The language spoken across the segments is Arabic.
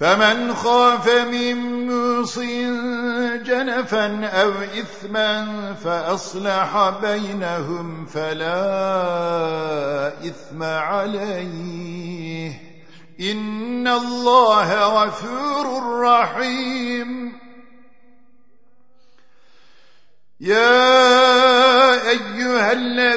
فمن خاف من موص جنفا أو إثما فأصلح بينهم فلا إثم عليه. إن الله غفور رحيم. يا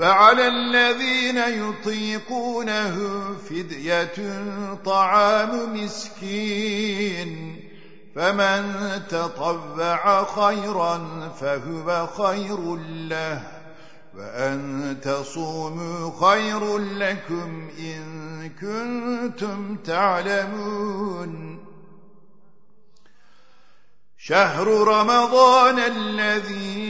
وعلى الذين يطيقونه فدية طعام مسكين فمن تطبع خيرا فهو خير له وأن تصوموا خير لكم إن كنتم تعلمون. شهر رمضان الذي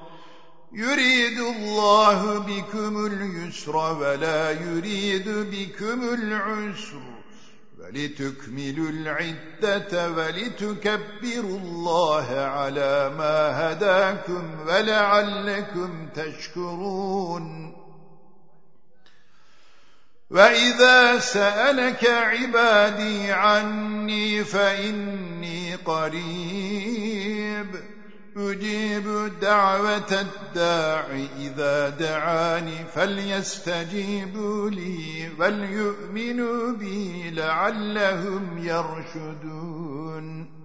يريد الله بكم اليسر ولا يريد بكم العسر ولتكملوا العدة ولتكبروا الله على ما هداكم ولعلكم تشكرون. وإذا سألك عبادي عني فإني قريب. أجيب دعوة الداع. إذا دعاني فليستجيبوا لي وليؤمنوا بي لعلهم يرشدون.